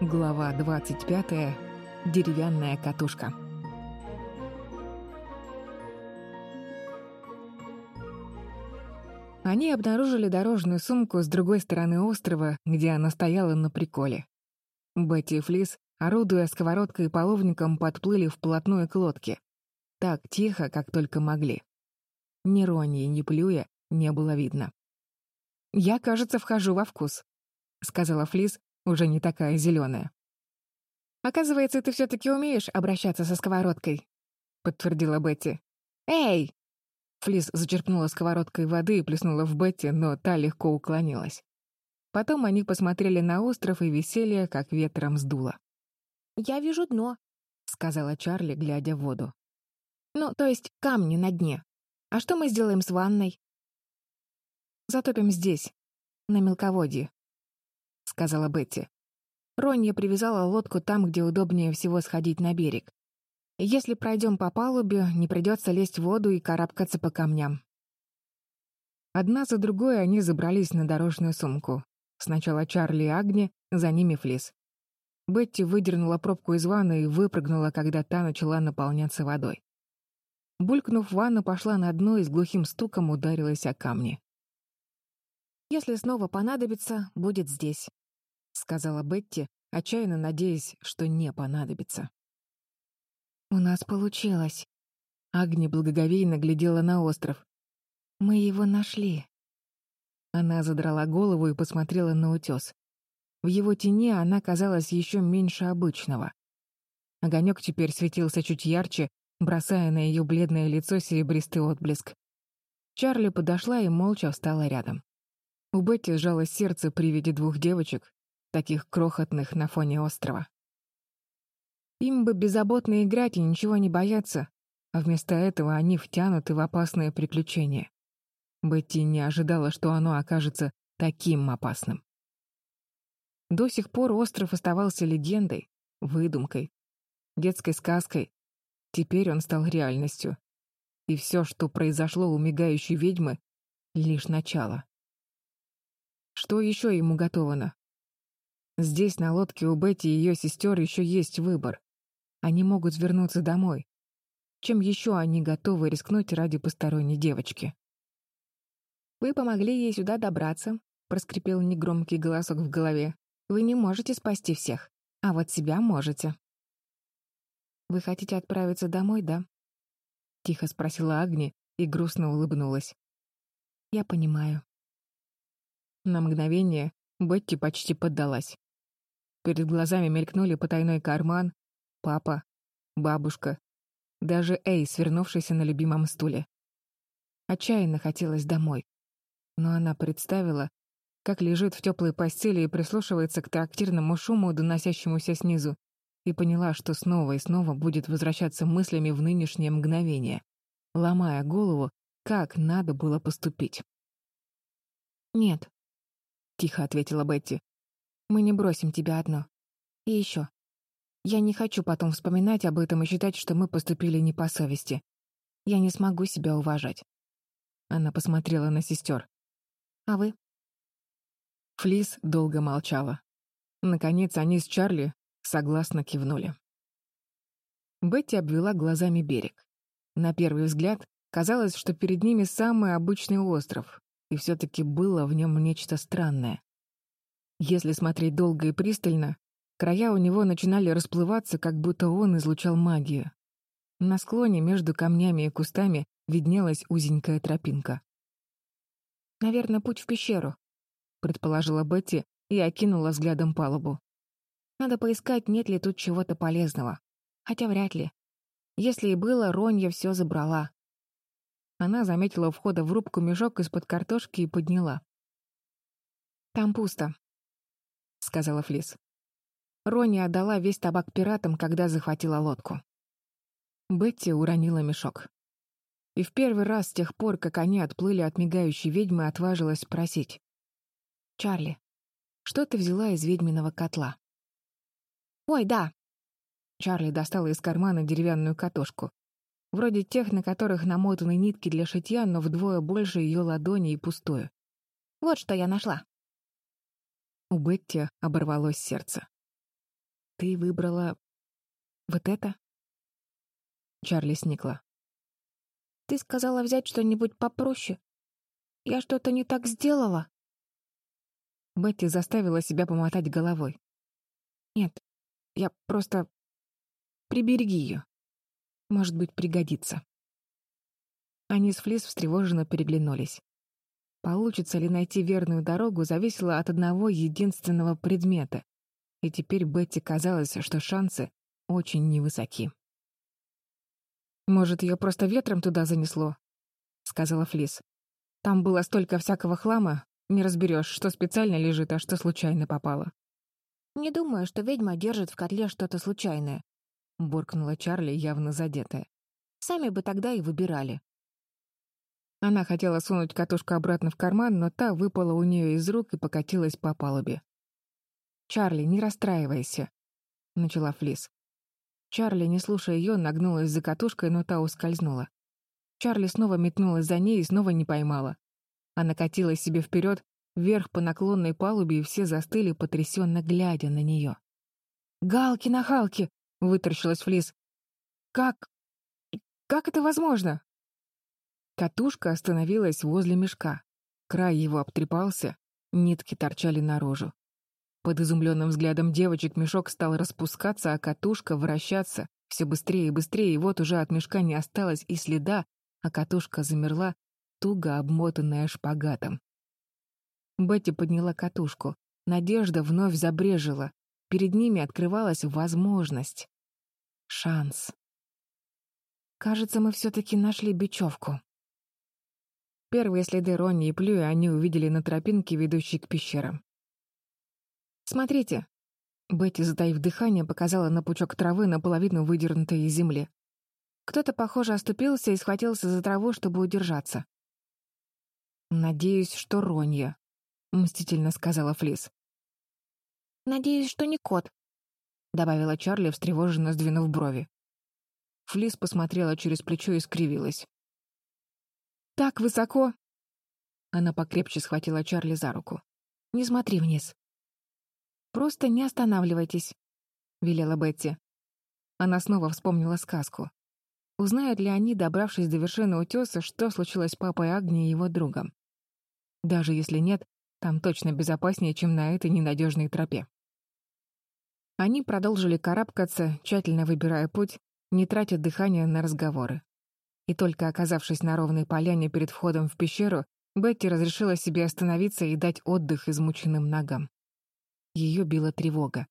Глава 25. Деревянная катушка. Они обнаружили дорожную сумку с другой стороны острова, где она стояла на приколе. Бетти и Флис, орудуя сковородкой и половником, подплыли вплотную к лодке. Так тихо, как только могли. Ни Ронни, ни Плюя не было видно. «Я, кажется, вхожу во вкус», — сказала Флис, уже не такая зеленая. «Оказывается, ты все-таки умеешь обращаться со сковородкой», — подтвердила Бетти. «Эй!» Флис зачерпнула сковородкой воды и плеснула в Бетти, но та легко уклонилась. Потом они посмотрели на остров, и веселье как ветром сдуло. «Я вижу дно», — сказала Чарли, глядя в воду. «Ну, то есть камни на дне. А что мы сделаем с ванной?» «Затопим здесь, на мелководье», — сказала Бетти. Ронья привязала лодку там, где удобнее всего сходить на берег. Если пройдем по палубе, не придется лезть в воду и карабкаться по камням. Одна за другой они забрались на дорожную сумку. Сначала Чарли и Агни, за ними Флис. Бетти выдернула пробку из ванны и выпрыгнула, когда та начала наполняться водой. Булькнув, ванна пошла на дно и с глухим стуком ударилась о камни. «Если снова понадобится, будет здесь», — сказала Бетти, отчаянно надеясь, что не понадобится. «У нас получилось». Агни благоговейно глядела на остров. «Мы его нашли». Она задрала голову и посмотрела на утес. В его тени она казалась еще меньше обычного. Огонек теперь светился чуть ярче, бросая на ее бледное лицо серебристый отблеск. Чарли подошла и молча встала рядом. У Бетти сжалось сердце при виде двух девочек, таких крохотных на фоне острова. Им бы беззаботно играть и ничего не бояться, а вместо этого они втянуты в опасное приключение. Бетти не ожидала, что оно окажется таким опасным. До сих пор остров оставался легендой, выдумкой, детской сказкой. Теперь он стал реальностью. И все, что произошло у мигающей ведьмы, — лишь начало. Что еще ему готовано? Здесь, на лодке у Бетти и ее сестер, еще есть выбор. Они могут вернуться домой. Чем еще они готовы рискнуть ради посторонней девочки? «Вы помогли ей сюда добраться», — проскрипел негромкий голосок в голове. «Вы не можете спасти всех, а вот себя можете». «Вы хотите отправиться домой, да?» — тихо спросила Агни и грустно улыбнулась. «Я понимаю». На мгновение Бетти почти поддалась. Перед глазами мелькнули потайной карман, папа, бабушка, даже Эй, свернувшийся на любимом стуле. Отчаянно хотелось домой. Но она представила, как лежит в теплой постели и прислушивается к трактирному шуму, доносящемуся снизу, и поняла, что снова и снова будет возвращаться мыслями в нынешнее мгновение, ломая голову, как надо было поступить. «Нет», — тихо ответила Бетти, — «мы не бросим тебя одно. И еще, я не хочу потом вспоминать об этом и считать, что мы поступили не по совести. Я не смогу себя уважать. Она посмотрела на сестер. А вы? Флис долго молчала. Наконец они с Чарли согласно кивнули. Бетти обвела глазами берег. На первый взгляд казалось, что перед ними самый обычный остров, и все-таки было в нем нечто странное. Если смотреть долго и пристально, Края у него начинали расплываться, как будто он излучал магию. На склоне между камнями и кустами виднелась узенькая тропинка. «Наверное, путь в пещеру», — предположила Бетти и окинула взглядом палубу. «Надо поискать, нет ли тут чего-то полезного. Хотя вряд ли. Если и было, Ронья все забрала». Она заметила у входа в рубку мешок из-под картошки и подняла. «Там пусто», — сказала Флис. Рони отдала весь табак пиратам, когда захватила лодку. Бетти уронила мешок. И в первый раз с тех пор, как они отплыли от мигающей ведьмы, отважилась спросить. «Чарли, что ты взяла из ведьминого котла?» «Ой, да!» Чарли достала из кармана деревянную катушку. Вроде тех, на которых намотаны нитки для шитья, но вдвое больше ее ладони и пустую. «Вот что я нашла!» У Бетти оборвалось сердце. ты выбрала... вот это?» Чарли сникла. «Ты сказала взять что-нибудь попроще. Я что-то не так сделала?» Бетти заставила себя помотать головой. «Нет, я просто... Прибереги ее. Может быть, пригодится». Они с Флис встревоженно переглянулись. Получится ли найти верную дорогу, зависело от одного единственного предмета. И теперь Бетти казалось, что шансы очень невысоки. «Может, ее просто ветром туда занесло?» — сказала Флис. «Там было столько всякого хлама, не разберешь, что специально лежит, а что случайно попало». «Не думаю, что ведьма держит в котле что-то случайное», — буркнула Чарли, явно задетая. «Сами бы тогда и выбирали». Она хотела сунуть катушку обратно в карман, но та выпала у нее из рук и покатилась по палубе. «Чарли, не расстраивайся», — начала Флис. Чарли, не слушая ее, нагнулась за катушкой, но та ускользнула. Чарли снова метнулась за ней и снова не поймала. Она катилась себе вперед, вверх по наклонной палубе, и все застыли, потрясенно глядя на нее. «Галки на Халке!» — вытаращилась Флис. «Как... как это возможно?» Катушка остановилась возле мешка. Край его обтрепался, нитки торчали наружу. Под изумленным взглядом девочек мешок стал распускаться, а катушка вращаться все быстрее и быстрее, и вот уже от мешка не осталось и следа, а катушка замерла, туго обмотанная шпагатом. Бетти подняла катушку. Надежда вновь забрежила. Перед ними открывалась возможность. Шанс. «Кажется, мы все-таки нашли бечевку», Первые следы Ронни и Плюи они увидели на тропинке, ведущей к пещерам. «Смотрите!» Бетти, затаив дыхание, показала на пучок травы, наполовину выдернутой из земли. Кто-то, похоже, оступился и схватился за траву, чтобы удержаться. «Надеюсь, что Ронья», — мстительно сказала Флис. «Надеюсь, что не кот», — добавила Чарли, встревоженно сдвинув брови. Флис посмотрела через плечо и скривилась. «Так высоко!» Она покрепче схватила Чарли за руку. «Не смотри вниз». «Просто не останавливайтесь», — велела Бетти. Она снова вспомнила сказку. Узнают ли они, добравшись до вершины утеса, что случилось с папой Агни и его другом? Даже если нет, там точно безопаснее, чем на этой ненадежной тропе. Они продолжили карабкаться, тщательно выбирая путь, не тратя дыхания на разговоры. И только оказавшись на ровной поляне перед входом в пещеру, Бетти разрешила себе остановиться и дать отдых измученным ногам. Ее била тревога.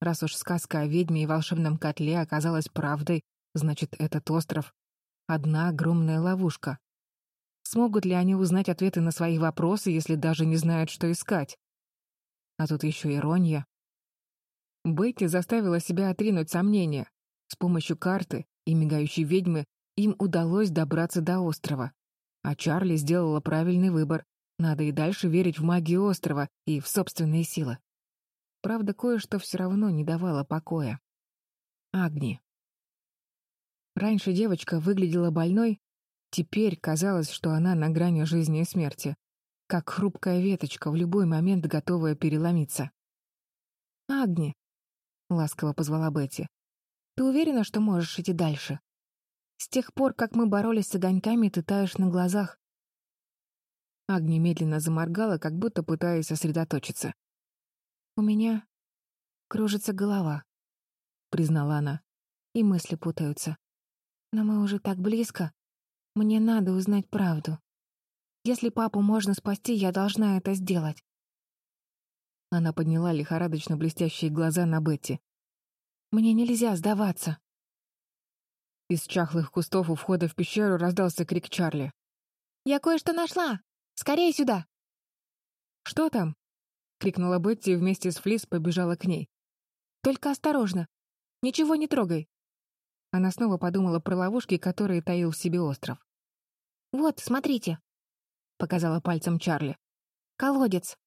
Раз уж сказка о ведьме и волшебном котле оказалась правдой, значит, этот остров — одна огромная ловушка. Смогут ли они узнать ответы на свои вопросы, если даже не знают, что искать? А тут еще ирония. Бетти заставила себя отринуть сомнения. С помощью карты и мигающей ведьмы им удалось добраться до острова. А Чарли сделала правильный выбор. Надо и дальше верить в магию острова и в собственные силы. Правда, кое-что все равно не давало покоя. Агни. Раньше девочка выглядела больной, теперь казалось, что она на грани жизни и смерти, как хрупкая веточка, в любой момент готовая переломиться. «Агни», — ласково позвала Бетти, — «ты уверена, что можешь идти дальше?» С тех пор, как мы боролись с огоньками, ты таешь на глазах. Агни медленно заморгала, как будто пытаясь сосредоточиться. «У меня кружится голова», — признала она, — «и мысли путаются. Но мы уже так близко. Мне надо узнать правду. Если папу можно спасти, я должна это сделать». Она подняла лихорадочно блестящие глаза на Бетти. «Мне нельзя сдаваться». Из чахлых кустов у входа в пещеру раздался крик Чарли. «Я кое-что нашла! Скорее сюда!» «Что там?» — крикнула Бетти и вместе с Флис побежала к ней. «Только осторожно! Ничего не трогай!» Она снова подумала про ловушки, которые таил в себе остров. «Вот, смотрите!» — показала пальцем Чарли. «Колодец!»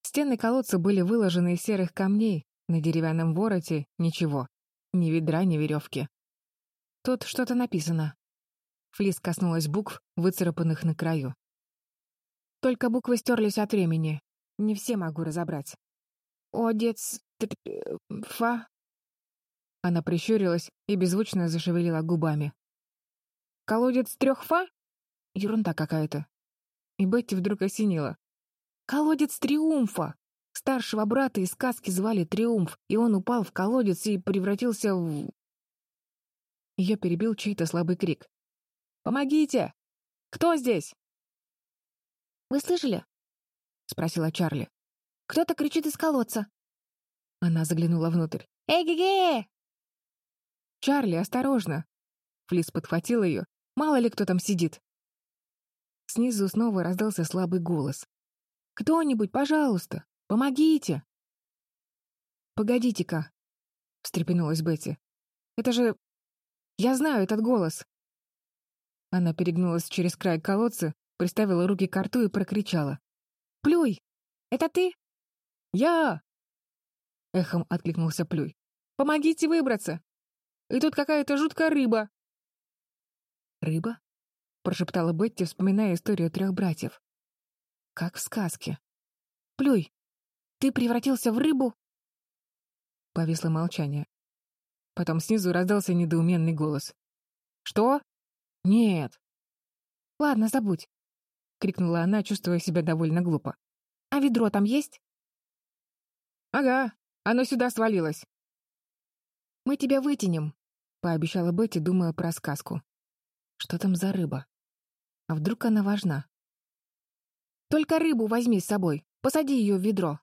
Стены колодца были выложены из серых камней, на деревянном вороте — ничего, ни ведра, ни веревки. Тут что-то написано. Флис коснулась букв, выцарапанных на краю. Только буквы стерлись от времени. Не все могу разобрать. «Одец фа...» Она прищурилась и беззвучно зашевелила губами. «Колодец трех фа? Ерунда какая-то». И Бетти вдруг осенила. «Колодец Триумфа! Старшего брата из сказки звали Триумф, и он упал в колодец и превратился в...» Ее перебил чей-то слабый крик. «Помогите! Кто здесь?» «Вы слышали?» — спросила Чарли. «Кто-то кричит из колодца». Она заглянула внутрь. «Эй-ге-ге!» «Чарли, осторожно!» Флис подхватил ее. «Мало ли кто там сидит!» Снизу снова раздался слабый голос. «Кто-нибудь, пожалуйста, помогите!» «Погодите-ка!» — встрепенулась Бетти. «Это же... Я знаю этот голос!» Она перегнулась через край колодца, приставила руки к рту и прокричала. «Плюй! Это ты?» «Я!» Эхом откликнулся Плюй. «Помогите выбраться! И тут какая-то жуткая рыба!» «Рыба?» — прошептала Бетти, вспоминая историю трех братьев. «Как в сказке. Плюй, ты превратился в рыбу?» Повисло молчание. Потом снизу раздался недоуменный голос. «Что? Нет». «Ладно, забудь», — крикнула она, чувствуя себя довольно глупо. «А ведро там есть?» «Ага, оно сюда свалилось». «Мы тебя вытянем», — пообещала Бетти, думая про сказку. Что там за рыба? А вдруг она важна? «Только рыбу возьми с собой, посади ее в ведро».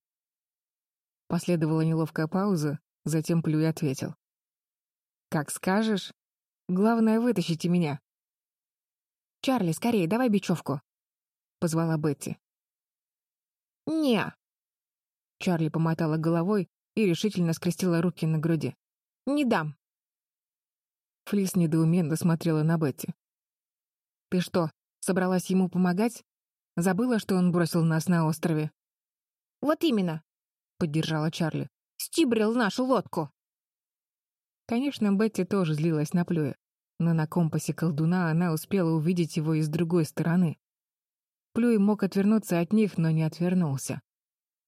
Последовала неловкая пауза, затем Плюй ответил. «Как скажешь. Главное, вытащите меня». «Чарли, скорее, давай бечевку», — позвала Бетти. «Не». Чарли помотала головой и решительно скрестила руки на груди. «Не дам». Флис недоуменно смотрела на Бетти. Ты что, собралась ему помогать? Забыла, что он бросил нас на острове?» «Вот именно», — поддержала Чарли. «Стибрил нашу лодку». Конечно, Бетти тоже злилась на Плюя, но на компасе колдуна она успела увидеть его и с другой стороны. Плюй мог отвернуться от них, но не отвернулся.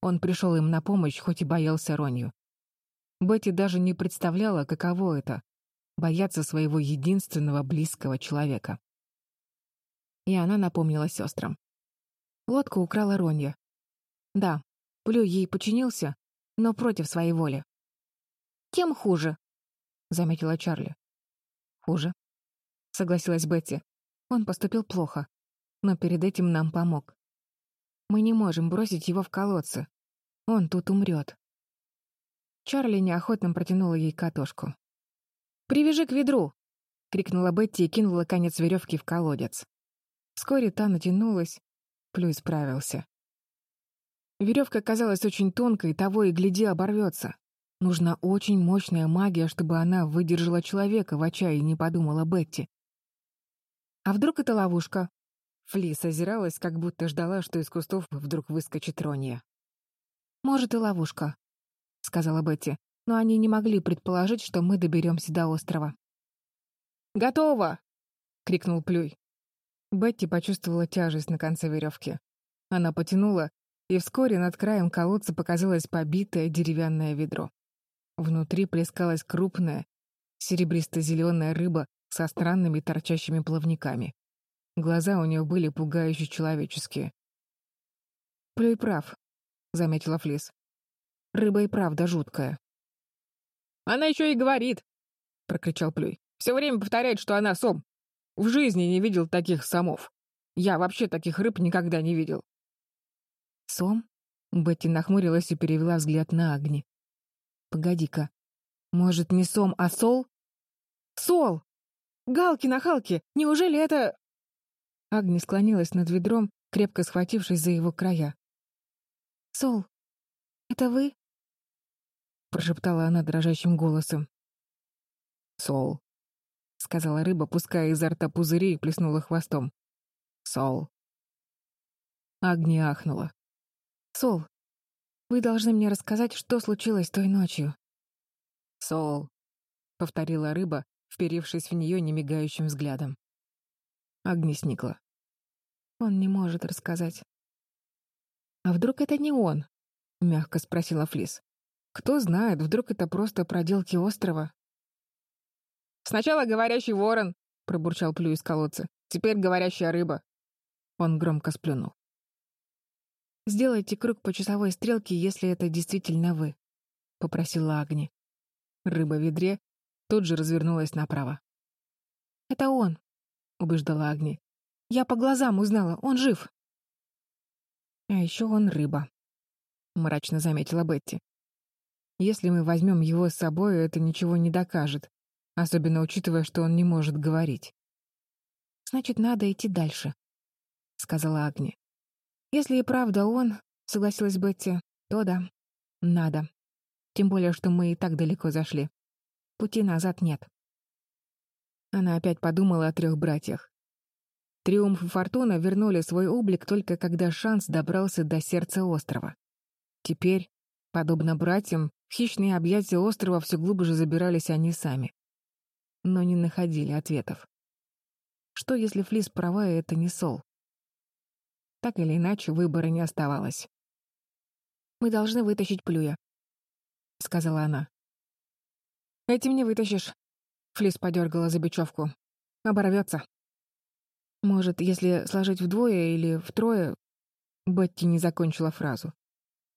Он пришел им на помощь, хоть и боялся Ронью. Бетти даже не представляла, каково это — бояться своего единственного близкого человека и она напомнила сестрам. Лодку украла Ронья. Да, Плю ей подчинился, но против своей воли. «Тем хуже», — заметила Чарли. «Хуже», — согласилась Бетти. «Он поступил плохо, но перед этим нам помог. Мы не можем бросить его в колодцы. Он тут умрет». Чарли неохотно протянула ей катушку. «Привяжи к ведру!» — крикнула Бетти и кинула конец веревки в колодец. Вскоре та натянулась, Плюй справился. Веревка казалась очень тонкой, того и гляди оборвется. Нужна очень мощная магия, чтобы она выдержала человека в отчаянии, подумала Бетти. А вдруг это ловушка? Флис озиралась, как будто ждала, что из кустов вдруг выскочит Ронья. «Может, и ловушка», — сказала Бетти, «но они не могли предположить, что мы доберемся до острова». «Готово!» — крикнул Плюй. Бетти почувствовала тяжесть на конце веревки. Она потянула, и вскоре над краем колодца показалось побитое деревянное ведро. Внутри плескалась крупная, серебристо-зеленая рыба со странными торчащими плавниками. Глаза у нее были пугающе человеческие. «Плюй прав», — заметила Флис. «Рыба и правда жуткая». «Она еще и говорит», — прокричал Плюй. «Все время повторяет, что она сом. В жизни не видел таких самов. Я вообще таких рыб никогда не видел. Сом? Бетти нахмурилась и перевела взгляд на Агни. Погоди-ка. Может, не сом, а сол? Сол! Галки на халке! Неужели это... Агни склонилась над ведром, крепко схватившись за его края. «Сол, это вы?» — прошептала она дрожащим голосом. «Сол, — сказала рыба, пуская изо рта пузыри и плеснула хвостом. «Сол». Агни ахнула. «Сол, вы должны мне рассказать, что случилось той ночью». «Сол», — повторила рыба, вперившись в нее немигающим взглядом. Агни сникла. «Он не может рассказать». «А вдруг это не он?» — мягко спросила Флис. Кто знает, вдруг это просто проделки острова. «Сначала говорящий ворон», — пробурчал Плю из колодца. «Теперь говорящая рыба». Он громко сплюнул. «Сделайте круг по часовой стрелке, если это действительно вы», — попросила Агни. Рыба в ведре тут же развернулась направо. «Это он», — убеждала Агни. «Я по глазам узнала, он жив». «А еще он рыба», — мрачно заметила Бетти. «Если мы возьмем его с собой, это ничего не докажет, особенно учитывая, что он не может говорить». «Значит, надо идти дальше», — сказала Агни. «Если и правда он», — согласилась Бетти, — «то да, надо. Тем более, что мы и так далеко зашли. Пути назад нет». Она опять подумала о трех братьях. Триумф и Фортуна вернули свой облик только когда шанс добрался до сердца острова. Теперь, подобно братьям, в хищные объятия острова все глубже забирались они сами. Но не находили ответов. Что, если Флис права, и это не Сол? Так или иначе, выбора не оставалось. «Мы должны вытащить Плюя», — сказала она. «Этим не вытащишь», Флис подергала за бечевку. Оборвется. Может, если сложить вдвое или втрое... Бетти не закончила фразу.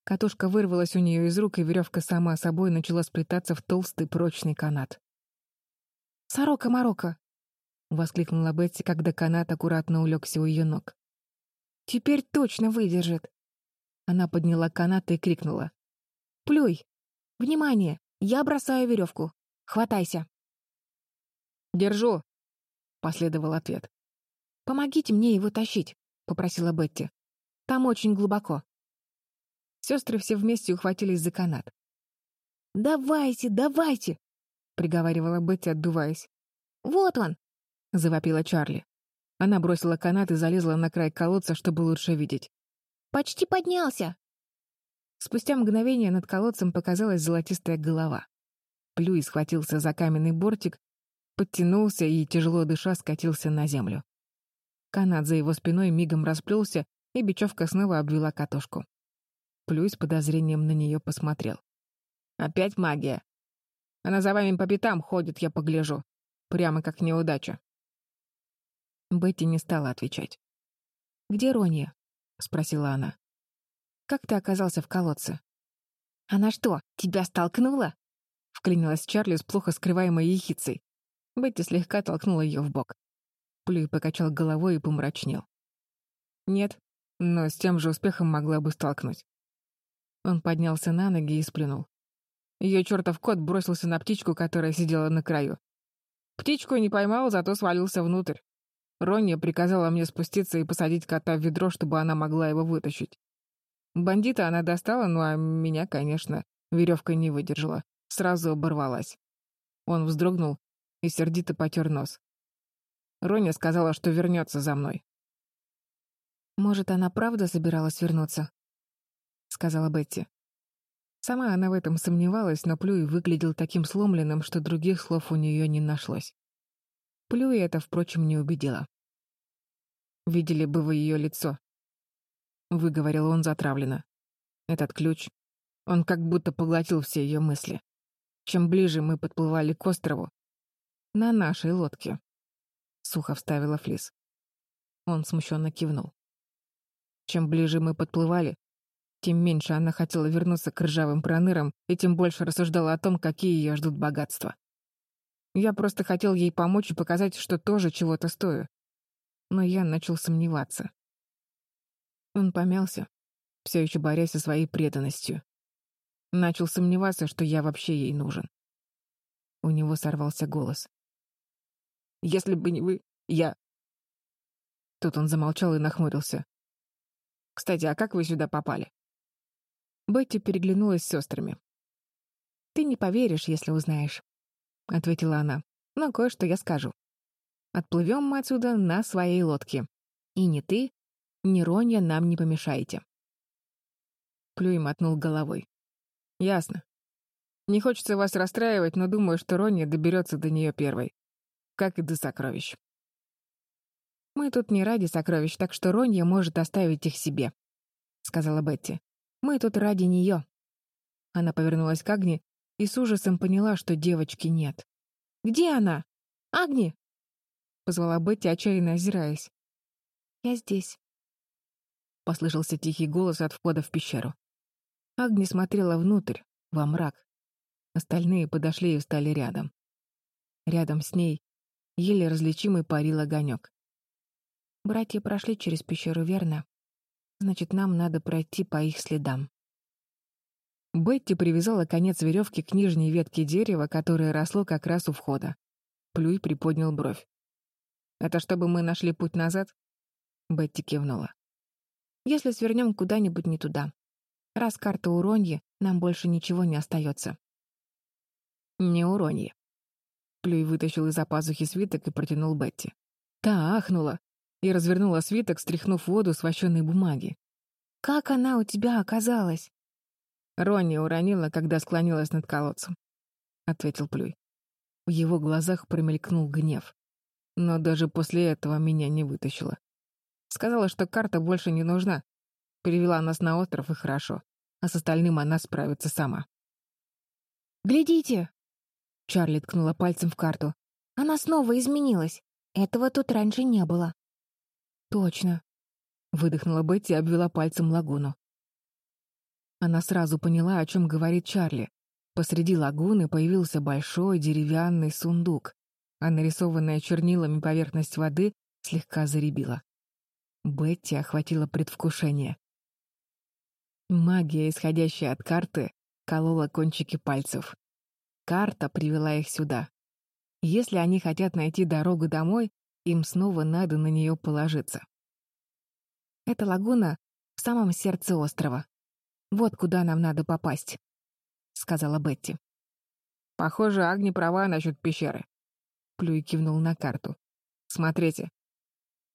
Катушка вырвалась у нее из рук, и веревка сама собой начала сплетаться в толстый прочный канат. «Сорока-морока!» — воскликнула Бетти, когда канат аккуратно улегся у ее ног. «Теперь точно выдержит!» Она подняла канат и крикнула. «Плюй! Внимание! Я бросаю веревку! Хватайся!» «Держу!» — последовал ответ. «Помогите мне его тащить», — попросила Бетти. «Там очень глубоко». Сестры все вместе ухватились за канат. «Давайте, давайте!» — приговаривала Бетти, отдуваясь. «Вот он!» — завопила Чарли. Она бросила канат и залезла на край колодца, чтобы лучше видеть. «Почти поднялся!» Спустя мгновение над колодцем показалась золотистая голова. Плюй схватился за каменный бортик подтянулся и, тяжело дыша, скатился на землю. Канат за его спиной мигом расплелся, и бечевка снова обвела катушку. Плюй с подозрением на нее посмотрел. «Опять магия. Она за вами по пятам ходит, я погляжу. Прямо как неудача». Бетти не стала отвечать. «Где Ронья?» — спросила она. «Как ты оказался в колодце?» «Она что, тебя столкнула?» — вклинилась Чарли с плохо скрываемой ехицей. Бетти слегка толкнула ее в бок. Плюй покачал головой и помрачнел. Нет, но с тем же успехом могла бы столкнуть. Он поднялся на ноги и сплюнул. Ее чертов кот бросился на птичку, которая сидела на краю. Птичку не поймал, зато свалился внутрь. Ронни приказала мне спуститься и посадить кота в ведро, чтобы она могла его вытащить. Бандита она достала, ну а меня, конечно, веревка не выдержала. Сразу оборвалась. Он вздрогнул и сердито потер нос. Роня сказала, что вернется за мной. «Может, она правда собиралась вернуться?» — сказала Бетти. Сама она в этом сомневалась, но Плюй выглядел таким сломленным, что других слов у нее не нашлось. Плюй это, впрочем, не убедило. «Видели бы вы ее лицо», — выговорил он затравленно. «Этот ключ, он как будто поглотил все ее мысли. Чем ближе мы подплывали к острову, на нашей лодке. Сухо вставила Флис. Он смущенно кивнул. Чем ближе мы подплывали, тем меньше она хотела вернуться к ржавым пронырам и тем больше рассуждала о том, какие ее ждут богатства. Я просто хотел ей помочь и показать, что тоже чего-то стою. Но я начал сомневаться. Он помялся, все еще борясь со своей преданностью. Начал сомневаться, что я вообще ей нужен. У него сорвался голос. Если бы не вы, я...» Тут он замолчал и нахмурился. «Кстати, а как вы сюда попали?» Бетти переглянулась с сестрами. «Ты не поверишь, если узнаешь», — ответила она. «Но кое-что я скажу. Отплывем мы отсюда на своей лодке. И ни ты, ни Ронья нам не помешаете». Плюй мотнул головой. «Ясно. Не хочется вас расстраивать, но думаю, что Ронья доберется до нее первой как и до сокровищ. «Мы тут не ради сокровищ, так что Ронья может оставить их себе», — сказала Бетти. «Мы тут ради нее». Она повернулась к Агне и с ужасом поняла, что девочки нет. «Где она? Агни!» — позвала Бетти, отчаянно озираясь. «Я здесь», — послышался тихий голос от входа в пещеру. Агни смотрела внутрь, во мрак. Остальные подошли и встали рядом. Рядом с ней еле различимый парил огонек. «Братья прошли через пещеру, верно? Значит, нам надо пройти по их следам». Бетти привязала конец веревки к нижней ветке дерева, которое росло как раз у входа. Плюй приподнял бровь. «Это чтобы мы нашли путь назад?» Бетти кивнула. «Если свернем куда-нибудь не туда. Раз карта уронье, нам больше ничего не остается». «Не уронье». Плюй вытащил из-за пазухи свиток и протянул Бетти. Та ахнула и развернула свиток, стряхнув воду с вощеной бумаги. «Как она у тебя оказалась?» Ронни уронила, когда склонилась над колодцем, — ответил Плюй. В его глазах промелькнул гнев но даже после этого меня не вытащила. Сказала, что карта больше не нужна. Перевела нас на остров, и хорошо. А с остальным она справится сама. «Глядите!» Чарли ткнула пальцем в карту. «Она снова изменилась. Этого тут раньше не было». «Точно», — выдохнула Бетти и обвела пальцем лагуну. Она сразу поняла, о чем говорит Чарли. Посреди лагуны появился большой деревянный сундук а нарисованная чернилами поверхность воды слегка заребила. Бетти охватила предвкушение. Магия, исходящая от карты, колола кончики пальцев. Карта привела их сюда. Если они хотят найти дорогу домой, им снова надо на нее положиться. Эта лагуна в самом сердце острова. Вот куда нам надо попасть, — сказала Бетти. Похоже, Агни права насчет пещеры. Плюй кивнул на карту. «Смотрите».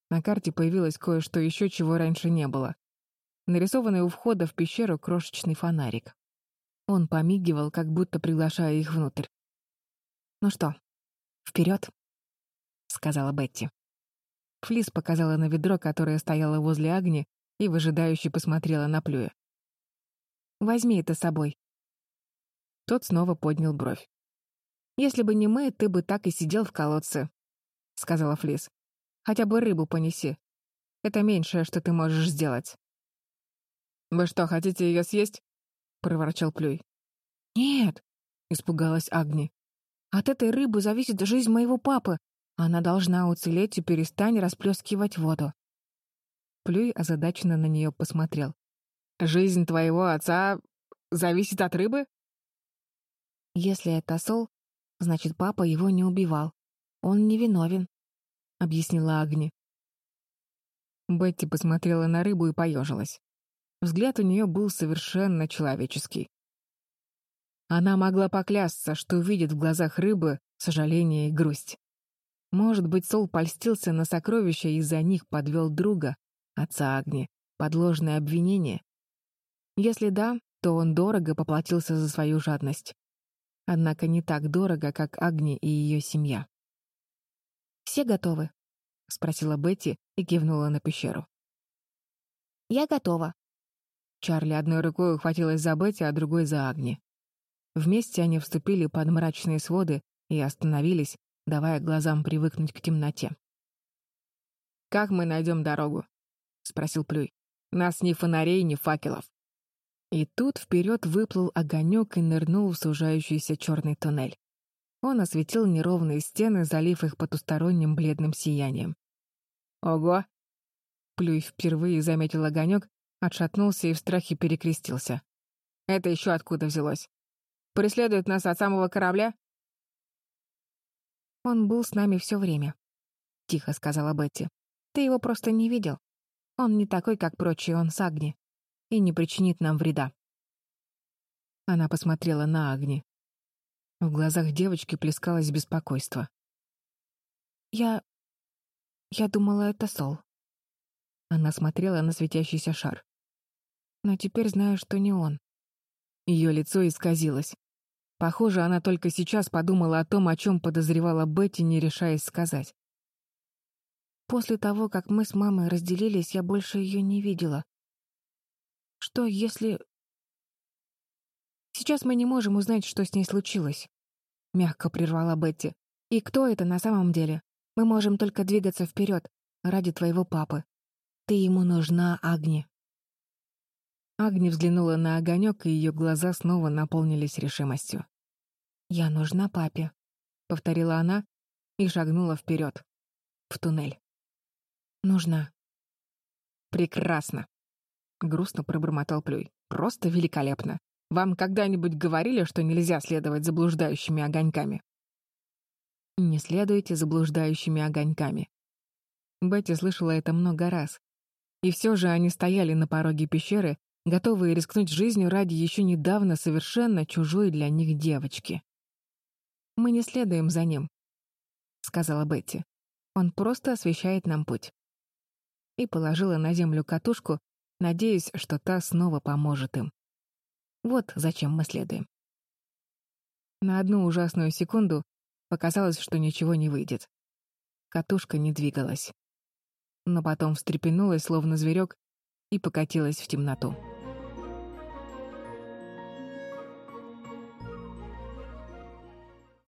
На карте появилось кое-что еще, чего раньше не было. Нарисованный у входа в пещеру крошечный фонарик. Он помигивал, как будто приглашая их внутрь. «Ну что, вперед, сказала Бетти. Флис показала на ведро, которое стояло возле Агни, и выжидающе посмотрела на Плюя. «Возьми это с собой». Тот снова поднял бровь. «Если бы не мы, ты бы так и сидел в колодце», — сказала Флис. «Хотя бы рыбу понеси. Это меньшее, что ты можешь сделать». «Вы что, хотите ее съесть?» — проворчал Плюй. «Нет», — испугалась Агни. «От этой рыбы зависит жизнь моего папы. Она должна уцелеть и перестань расплескивать воду». Плюй озадаченно на нее посмотрел. «Жизнь твоего отца зависит от рыбы?» «Если это сол, Значит, папа его не убивал. Он невиновен», — объяснила Агни. Бетти посмотрела на рыбу и поежилась. Взгляд у нее был совершенно человеческий. Она могла поклясться, что увидит в глазах рыбы сожаление и грусть. Может быть, Сол польстился на сокровища и из-за них подвел друга, отца Агни, под ложное обвинение? Если да, то он дорого поплатился за свою жадность однако не так дорого, как Агни и ее семья. «Все готовы?» — спросила Бетти и кивнула на пещеру. «Я готова». Чарли одной рукой ухватилась за Бетти, а другой — за Агни. Вместе они вступили под мрачные своды и остановились, давая глазам привыкнуть к темноте. «Как мы найдем дорогу?» — спросил Плюй. «Нас ни фонарей, ни факелов». И тут вперед выплыл огонек и нырнул в сужающийся черный туннель. Он осветил неровные стены, залив их потусторонним бледным сиянием. «Ого!» Плюй впервые заметил огонек, отшатнулся и в страхе перекрестился. «Это еще откуда взялось? Преследует нас от самого корабля?» «Он был с нами все время», — тихо сказала Бетти. «Ты его просто не видел. Он не такой, как прочие, он с Агни и не причинит нам вреда. Она посмотрела на Агни. В глазах девочки плескалось беспокойство. «Я... я думала, это Сол». Она смотрела на светящийся шар. «Но теперь знаю, что не он». Ее лицо исказилось. Похоже, она только сейчас подумала о том, о чем подозревала Бетти, не решаясь сказать. После того, как мы с мамой разделились, я больше ее не видела. Что, если... Сейчас мы не можем узнать, что с ней случилось. Мягко прервала Бетти. И кто это на самом деле? Мы можем только двигаться вперед ради твоего папы. Ты ему нужна, Агни. Агни взглянула на огонек, и ее глаза снова наполнились решимостью. «Я нужна папе», — повторила она и шагнула вперед, в туннель. «Нужна». «Прекрасно», — грустно пробормотал Плюй. «Просто великолепно. Вам когда-нибудь говорили, что нельзя следовать заблуждающими огоньками?» «Не следуйте заблуждающими огоньками». Бетти слышала это много раз. И все же они стояли на пороге пещеры, готовые рискнуть жизнью ради еще недавно совершенно чужой для них девочки. «Мы не следуем за ним», — сказала Бетти. «Он просто освещает нам путь». И положила на землю катушку, надеясь, что та снова поможет им. Вот зачем мы следуем. На одну ужасную секунду показалось, что ничего не выйдет. Катушка не двигалась. Но потом встрепенулась, словно зверек, и покатилась в темноту.